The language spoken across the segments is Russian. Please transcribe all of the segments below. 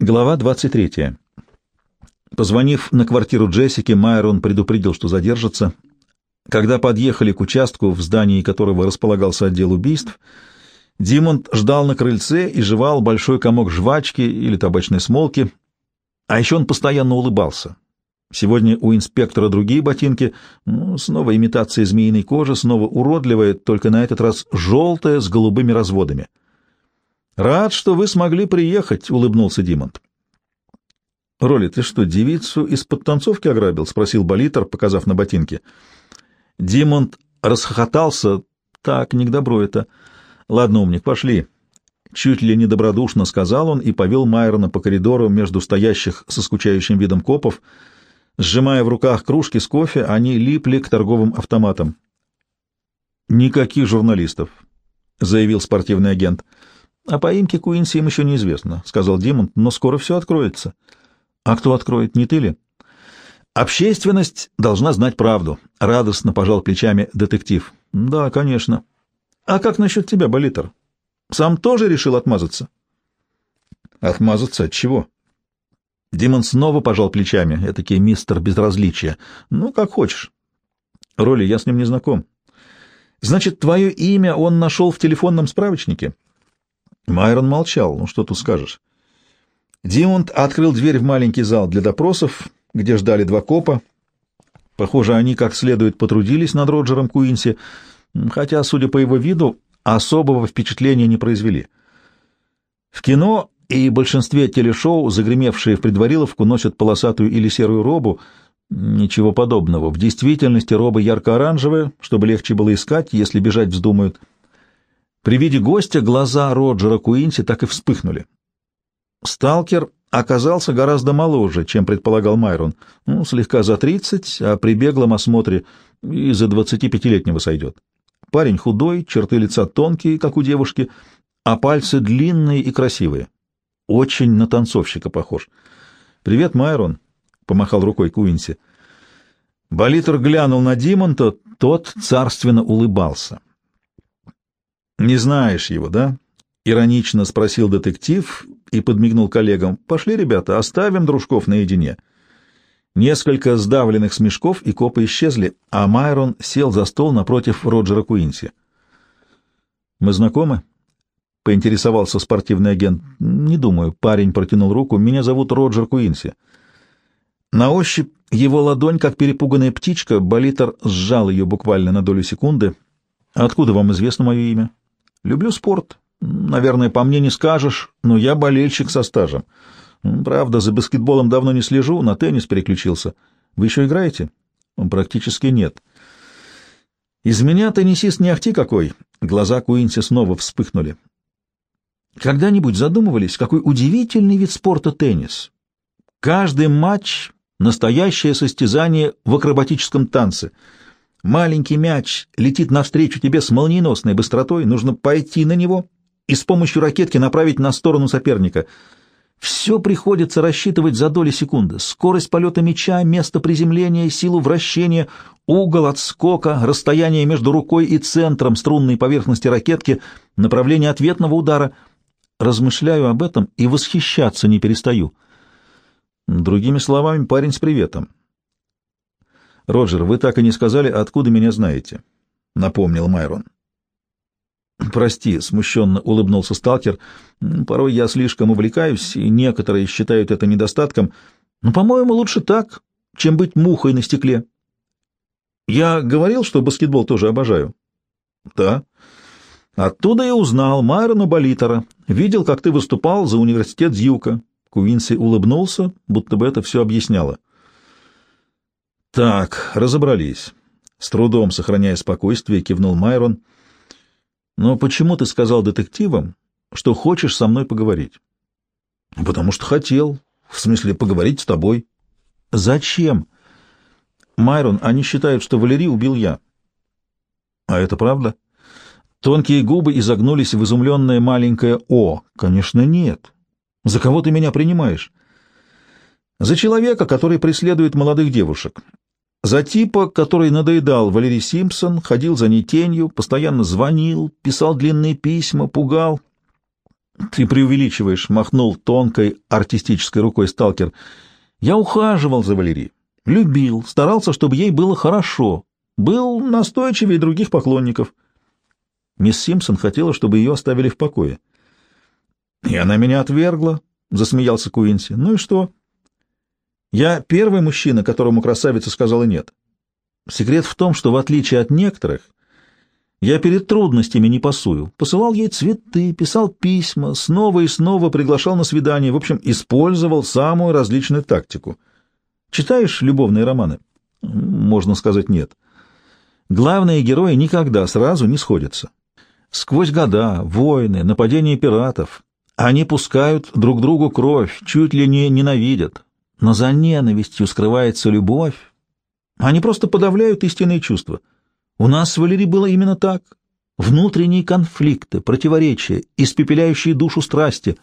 Глава 23. Позвонив на квартиру Джессики, Майрон предупредил, что задержится. Когда подъехали к участку, в здании которого располагался отдел убийств, Димонд ждал на крыльце и жевал большой комок жвачки или табачной смолки, а еще он постоянно улыбался. Сегодня у инспектора другие ботинки, ну, снова имитация змеиной кожи, снова уродливая, только на этот раз желтая с голубыми разводами. «Рад, что вы смогли приехать», — улыбнулся Димонт. «Роли, ты что, девицу из-под танцовки ограбил?» — спросил Болитер, показав на ботинки. Димонт расхохотался. «Так, не к добру это. Ладно, умник, пошли». Чуть ли не добродушно сказал он и повел Майрона по коридору между стоящих со скучающим видом копов. Сжимая в руках кружки с кофе, они липли к торговым автоматам. «Никаких журналистов», — заявил спортивный агент. О поимке Куинси им еще неизвестно, — сказал Димон, — но скоро все откроется. А кто откроет, не ты ли? Общественность должна знать правду, — радостно пожал плечами детектив. Да, конечно. А как насчет тебя, Болитер? Сам тоже решил отмазаться? Отмазаться от чего? Димон снова пожал плечами, этакий мистер безразличия. Ну, как хочешь. Роли, я с ним не знаком. Значит, твое имя он нашел в телефонном справочнике? — Майрон молчал. Ну, что тут скажешь? Димонд открыл дверь в маленький зал для допросов, где ждали два копа. Похоже, они как следует потрудились над Роджером Куинси, хотя, судя по его виду, особого впечатления не произвели. В кино и большинстве телешоу загремевшие в предвариловку носят полосатую или серую робу. Ничего подобного. В действительности роба ярко-оранжевая, чтобы легче было искать, если бежать вздумают — при виде гостя глаза Роджера Куинси так и вспыхнули. Сталкер оказался гораздо моложе, чем предполагал Майрон. Ну, слегка за тридцать, а при беглом осмотре и за двадцатипятилетнего сойдет. Парень худой, черты лица тонкие, как у девушки, а пальцы длинные и красивые. Очень на танцовщика похож. «Привет, Майрон», — помахал рукой Куинси. Болитер глянул на Димонта, тот царственно улыбался. «Не знаешь его, да?» — иронично спросил детектив и подмигнул коллегам. «Пошли, ребята, оставим дружков наедине». Несколько сдавленных смешков, и копы исчезли, а Майрон сел за стол напротив Роджера Куинси. «Мы знакомы?» — поинтересовался спортивный агент. «Не думаю». Парень протянул руку. «Меня зовут Роджер Куинси». На ощупь его ладонь, как перепуганная птичка, Болитер сжал ее буквально на долю секунды. «Откуда вам известно мое имя?» Люблю спорт. Наверное, по мне не скажешь, но я болельщик со стажем. Правда, за баскетболом давно не слежу, на теннис переключился. Вы еще играете? Практически нет. Из меня теннисист не ахти какой. Глаза Куинси снова вспыхнули. Когда-нибудь задумывались, какой удивительный вид спорта теннис? Каждый матч — настоящее состязание в акробатическом танце — Маленький мяч летит навстречу тебе с молниеносной быстротой, нужно пойти на него и с помощью ракетки направить на сторону соперника. Все приходится рассчитывать за доли секунды. Скорость полета мяча, место приземления, силу вращения, угол отскока, расстояние между рукой и центром струнной поверхности ракетки, направление ответного удара. Размышляю об этом и восхищаться не перестаю. Другими словами, парень с приветом. «Роджер, вы так и не сказали, откуда меня знаете», — напомнил Майрон. «Прости», — смущенно улыбнулся сталкер, — «порой я слишком увлекаюсь, и некоторые считают это недостатком, но, по-моему, лучше так, чем быть мухой на стекле». «Я говорил, что баскетбол тоже обожаю?» «Да». «Оттуда я узнал Майрона Болитера, видел, как ты выступал за университет Зьюка». Куинси улыбнулся, будто бы это все объясняло. Так, разобрались. С трудом, сохраняя спокойствие, кивнул Майрон. Но почему ты сказал детективам, что хочешь со мной поговорить? Потому что хотел. В смысле, поговорить с тобой. Зачем? Майрон, они считают, что Валерий убил я. А это правда? Тонкие губы изогнулись в изумленное маленькое «О». Конечно, нет. За кого ты меня принимаешь? За человека, который преследует молодых девушек. За типа, который надоедал Валерий Симпсон, ходил за ней тенью, постоянно звонил, писал длинные письма, пугал. Ты преувеличиваешь, махнул тонкой артистической рукой сталкер. Я ухаживал за Валерией, любил, старался, чтобы ей было хорошо, был настойчивее других поклонников. Мисс Симпсон хотела, чтобы ее оставили в покое. И она меня отвергла, засмеялся Куинси. Ну и что? Я первый мужчина, которому красавица сказала нет. Секрет в том, что в отличие от некоторых, я перед трудностями не пасую. Посылал ей цветы, писал письма, снова и снова приглашал на свидание, в общем, использовал самую различную тактику. Читаешь любовные романы? Можно сказать, нет. Главные герои никогда сразу не сходятся. Сквозь года, войны, нападения пиратов они пускают друг другу кровь, чуть ли не ненавидят. Но за ненавистью скрывается любовь. Они просто подавляют истинные чувства. У нас с Валери было именно так. Внутренние конфликты, противоречия, испепеляющие душу страсти.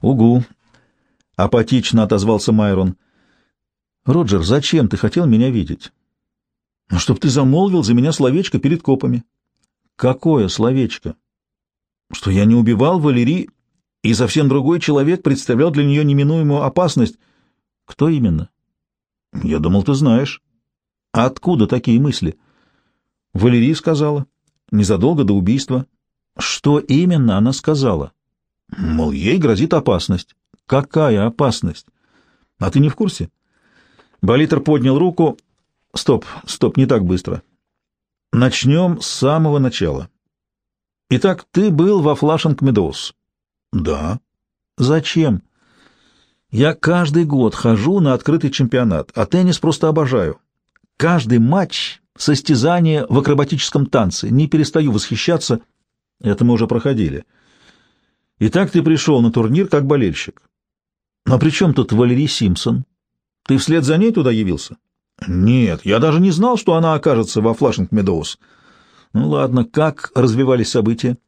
Угу. Апатично отозвался Майрон. Роджер, зачем ты хотел меня видеть? Ну, чтоб ты замолвил за меня словечко перед копами. Какое словечко? Что я не убивал Валерий, и совсем другой человек представлял для нее неминуемую опасность. Кто именно? Я думал, ты знаешь. А откуда такие мысли? Валерий сказала. Незадолго до убийства. Что именно она сказала? Мол, ей грозит опасность. Какая опасность? А ты не в курсе? Болитер поднял руку. Стоп, стоп, не так быстро. Начнем с самого начала. Итак, ты был во Флашинг Медоуз. Да. Зачем? Я каждый год хожу на открытый чемпионат, а теннис просто обожаю. Каждый матч — состязание в акробатическом танце. Не перестаю восхищаться. Это мы уже проходили. Итак, ты пришел на турнир как болельщик. Но при чем тут Валерий Симпсон? Ты вслед за ней туда явился? Нет, я даже не знал, что она окажется во Флашинг Медоуз. Ну ладно, как развивались события?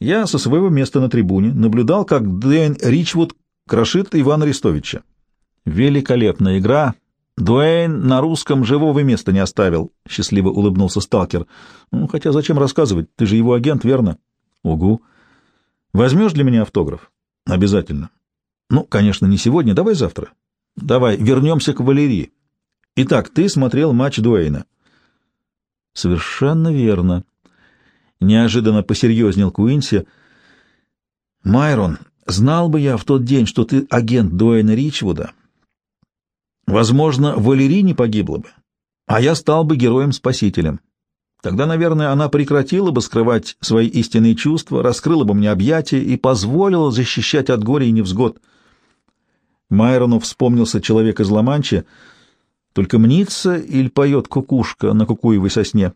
Я со своего места на трибуне наблюдал, как Дэйн Ричвуд крошит Ивана Арестовича. Великолепная игра. Дуэйн на русском живого места не оставил, — счастливо улыбнулся сталкер. Ну, хотя зачем рассказывать? Ты же его агент, верно? Угу. Возьмешь для меня автограф? Обязательно. Ну, конечно, не сегодня, давай завтра. Давай, вернемся к Валерии. Итак, ты смотрел матч Дуэйна. Совершенно верно. Неожиданно посерьезнел Куинси. Майрон, знал бы я в тот день, что ты агент Дуэйна Ричвуда, возможно, Валерий не погибла бы, а я стал бы героем-спасителем. Тогда, наверное, она прекратила бы скрывать свои истинные чувства, раскрыла бы мне объятия и позволила защищать от горя и невзгод. Майрону вспомнился человек из Ла-Манчи, только мнится или поет кукушка на кукуевой сосне.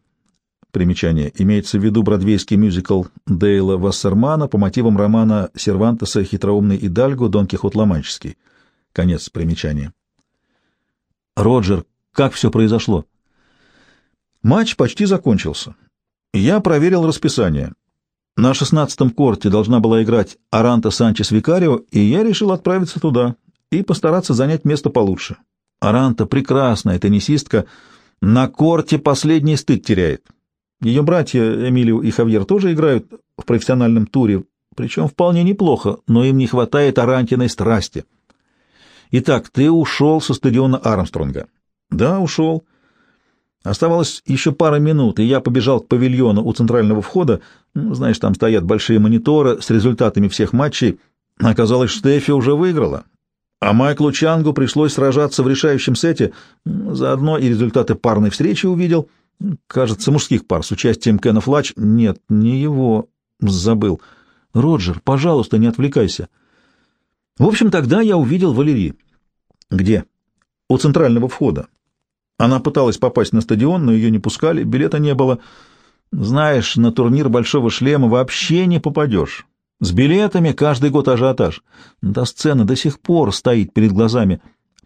Примечание. Имеется в виду бродвейский мюзикл Дейла Вассермана по мотивам романа Сервантеса «Хитроумный Идальго. Дон Кихот Ломанческий». Конец примечания. Роджер, как все произошло? Матч почти закончился. Я проверил расписание. На шестнадцатом корте должна была играть Аранта Санчес Викарио, и я решил отправиться туда и постараться занять место получше. Аранта прекрасная теннисистка, на корте последний стыд теряет. Ее братья Эмилио и Хавьер тоже играют в профессиональном туре, причем вполне неплохо, но им не хватает Арантиной страсти. Итак, ты ушел со стадиона Армстронга. Да, ушел. Оставалось еще пара минут, и я побежал к павильону у центрального входа. Ну, знаешь, там стоят большие мониторы с результатами всех матчей. Оказалось, Штефи уже выиграла. А Майклу Чангу пришлось сражаться в решающем сете. Заодно и результаты парной встречи увидел. Кажется, мужских пар с участием Кена Флач. Нет, не его. Забыл. Роджер, пожалуйста, не отвлекайся. В общем, тогда я увидел Валерии. Где? У центрального входа. Она пыталась попасть на стадион, но ее не пускали, билета не было. Знаешь, на турнир Большого Шлема вообще не попадешь. С билетами каждый год ажиотаж. До сцены до сих пор стоит перед глазами.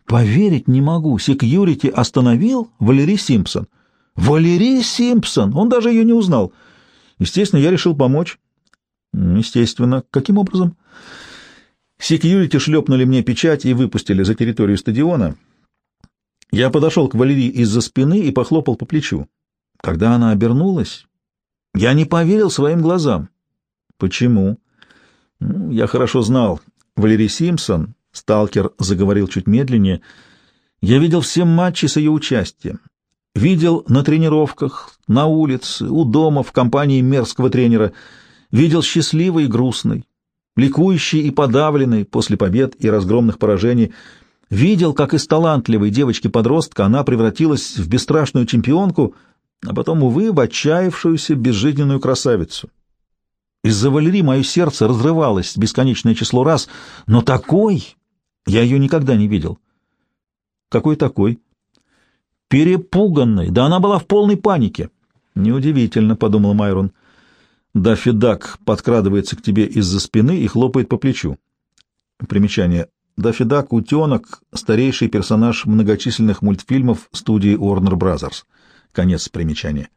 Поверить не могу. Секьюрити остановил Валерий Симпсон. Валерий Симпсон! Он даже ее не узнал. Естественно, я решил помочь. Естественно. Каким образом? Секьюрити шлепнули мне печать и выпустили за территорию стадиона. Я подошел к Валерии из-за спины и похлопал по плечу. Когда она обернулась, я не поверил своим глазам. Почему? Ну, я хорошо знал Валерий Симпсон, сталкер заговорил чуть медленнее. Я видел все матчи с ее участием. Видел на тренировках, на улице, у дома, в компании мерзкого тренера. Видел счастливый и грустный, ликующий и подавленный после побед и разгромных поражений. Видел, как из талантливой девочки-подростка она превратилась в бесстрашную чемпионку, а потом, увы, в отчаявшуюся безжизненную красавицу. Из-за Валерии мое сердце разрывалось бесконечное число раз, но такой я ее никогда не видел. Какой такой? Перепуганной, да она была в полной панике. Неудивительно, — подумал Майрон. Даффи Дак подкрадывается к тебе из-за спины и хлопает по плечу. Примечание. Даффи Дак — утенок, старейший персонаж многочисленных мультфильмов студии Warner Brothers. Конец примечания.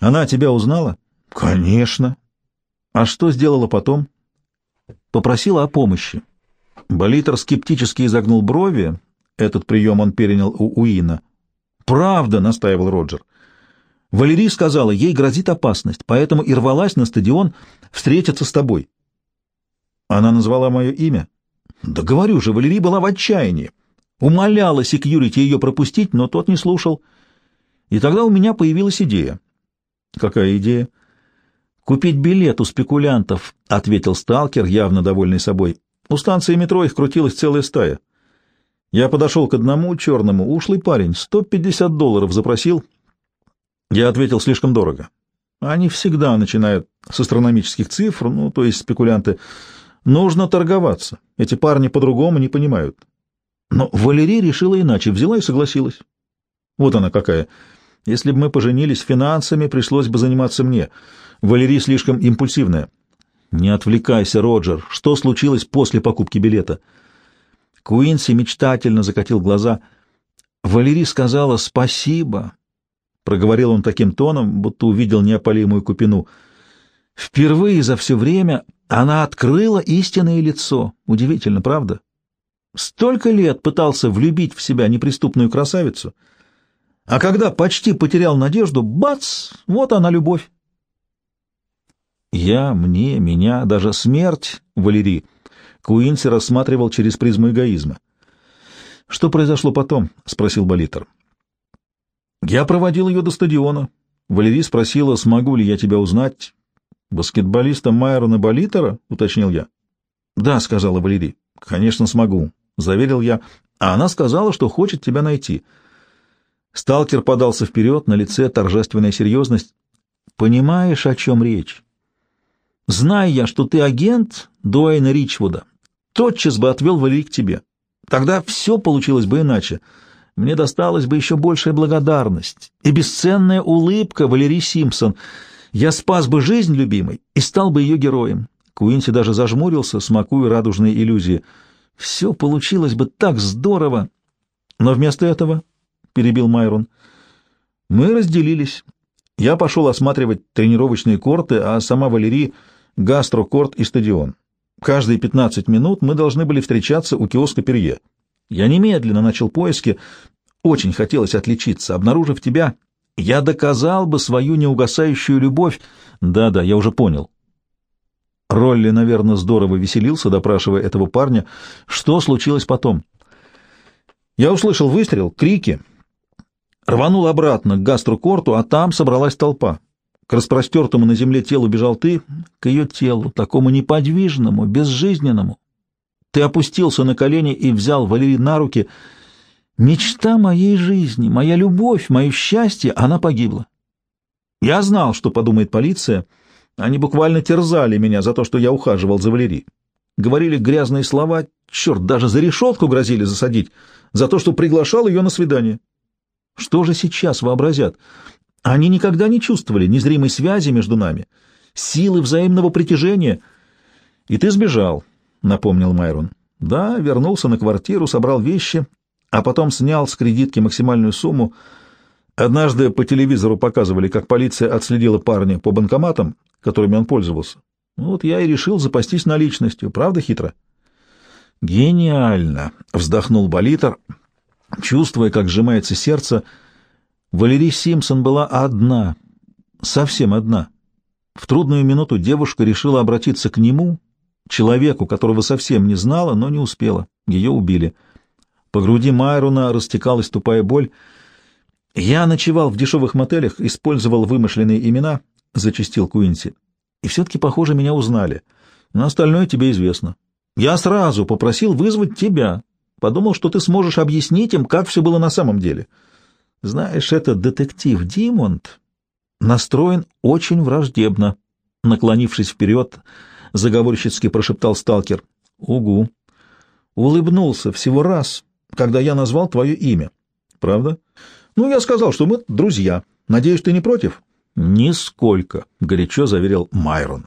Она тебя узнала? Конечно. А что сделала потом? Попросила о помощи. Болитер скептически изогнул брови. Этот прием он перенял у Уина. «Правда», — настаивал Роджер. «Валерий сказала, ей грозит опасность, поэтому и рвалась на стадион встретиться с тобой». Она назвала мое имя. «Да говорю же, Валерий была в отчаянии. Умоляла секьюрити ее пропустить, но тот не слушал. И тогда у меня появилась идея». «Какая идея?» «Купить билет у спекулянтов», — ответил сталкер, явно довольный собой. «У станции метро их крутилась целая стая. Я подошел к одному черному, ушлый парень, 150 долларов запросил. Я ответил, слишком дорого. Они всегда начинают с астрономических цифр, ну, то есть спекулянты. Нужно торговаться. Эти парни по-другому не понимают. Но Валерия решила иначе, взяла и согласилась. Вот она какая. Если бы мы поженились финансами, пришлось бы заниматься мне. Валерий слишком импульсивная. Не отвлекайся, Роджер. Что случилось после покупки билета? Куинси мечтательно закатил глаза. Валерий сказала «спасибо», — проговорил он таким тоном, будто увидел неопалимую купину. Впервые за все время она открыла истинное лицо. Удивительно, правда? Столько лет пытался влюбить в себя неприступную красавицу, а когда почти потерял надежду, бац, вот она любовь. Я, мне, меня, даже смерть, Валерий, Куинси рассматривал через призму эгоизма. «Что произошло потом?» — спросил Болитер. «Я проводил ее до стадиона. Валерий спросила, смогу ли я тебя узнать. Баскетболиста Майрона Болитера?» — уточнил я. «Да», — сказала Валерий. «Конечно, смогу», — заверил я. А она сказала, что хочет тебя найти. Сталкер подался вперед, на лице торжественная серьезность. «Понимаешь, о чем речь?» Зная я, что ты агент Дуэйна Ричвуда, тотчас бы отвел Валерий к тебе. Тогда все получилось бы иначе. Мне досталась бы еще большая благодарность и бесценная улыбка Валерий Симпсон. Я спас бы жизнь любимой и стал бы ее героем. Куинси даже зажмурился, смакуя радужные иллюзии. Все получилось бы так здорово. Но вместо этого, — перебил Майрон, — мы разделились. Я пошел осматривать тренировочные корты, а сама Валерий гастрокорт и стадион. Каждые 15 минут мы должны были встречаться у киоска Перье. Я немедленно начал поиски. Очень хотелось отличиться. Обнаружив тебя, я доказал бы свою неугасающую любовь. Да-да, я уже понял. Ролли, наверное, здорово веселился, допрашивая этого парня. Что случилось потом? Я услышал выстрел, крики. Рванул обратно к гастрокорту, а там собралась толпа. Распростертому на земле телу бежал ты, к ее телу, такому неподвижному, безжизненному. Ты опустился на колени и взял Валерий на руки. Мечта моей жизни, моя любовь, мое счастье, она погибла. Я знал, что подумает полиция. Они буквально терзали меня за то, что я ухаживал за Валерий. Говорили грязные слова, черт, даже за решетку грозили засадить, за то, что приглашал ее на свидание. Что же сейчас вообразят? Они никогда не чувствовали незримой связи между нами, силы взаимного притяжения. И ты сбежал, — напомнил Майрон. Да, вернулся на квартиру, собрал вещи, а потом снял с кредитки максимальную сумму. Однажды по телевизору показывали, как полиция отследила парня по банкоматам, которыми он пользовался. Вот я и решил запастись наличностью. Правда хитро? Гениально! — вздохнул Болитер, чувствуя, как сжимается сердце — Валерий Симпсон была одна, совсем одна. В трудную минуту девушка решила обратиться к нему, человеку, которого совсем не знала, но не успела. Ее убили. По груди Майруна растекалась тупая боль. «Я ночевал в дешевых мотелях, использовал вымышленные имена», — зачастил Куинси. «И все-таки, похоже, меня узнали. Но остальное тебе известно. Я сразу попросил вызвать тебя. Подумал, что ты сможешь объяснить им, как все было на самом деле. Знаешь, этот детектив Димонд настроен очень враждебно». Наклонившись вперед, заговорщицки прошептал сталкер. «Угу». Улыбнулся всего раз, когда я назвал твое имя. Правда? Ну, я сказал, что мы друзья. Надеюсь, ты не против? Нисколько, горячо заверил Майрон.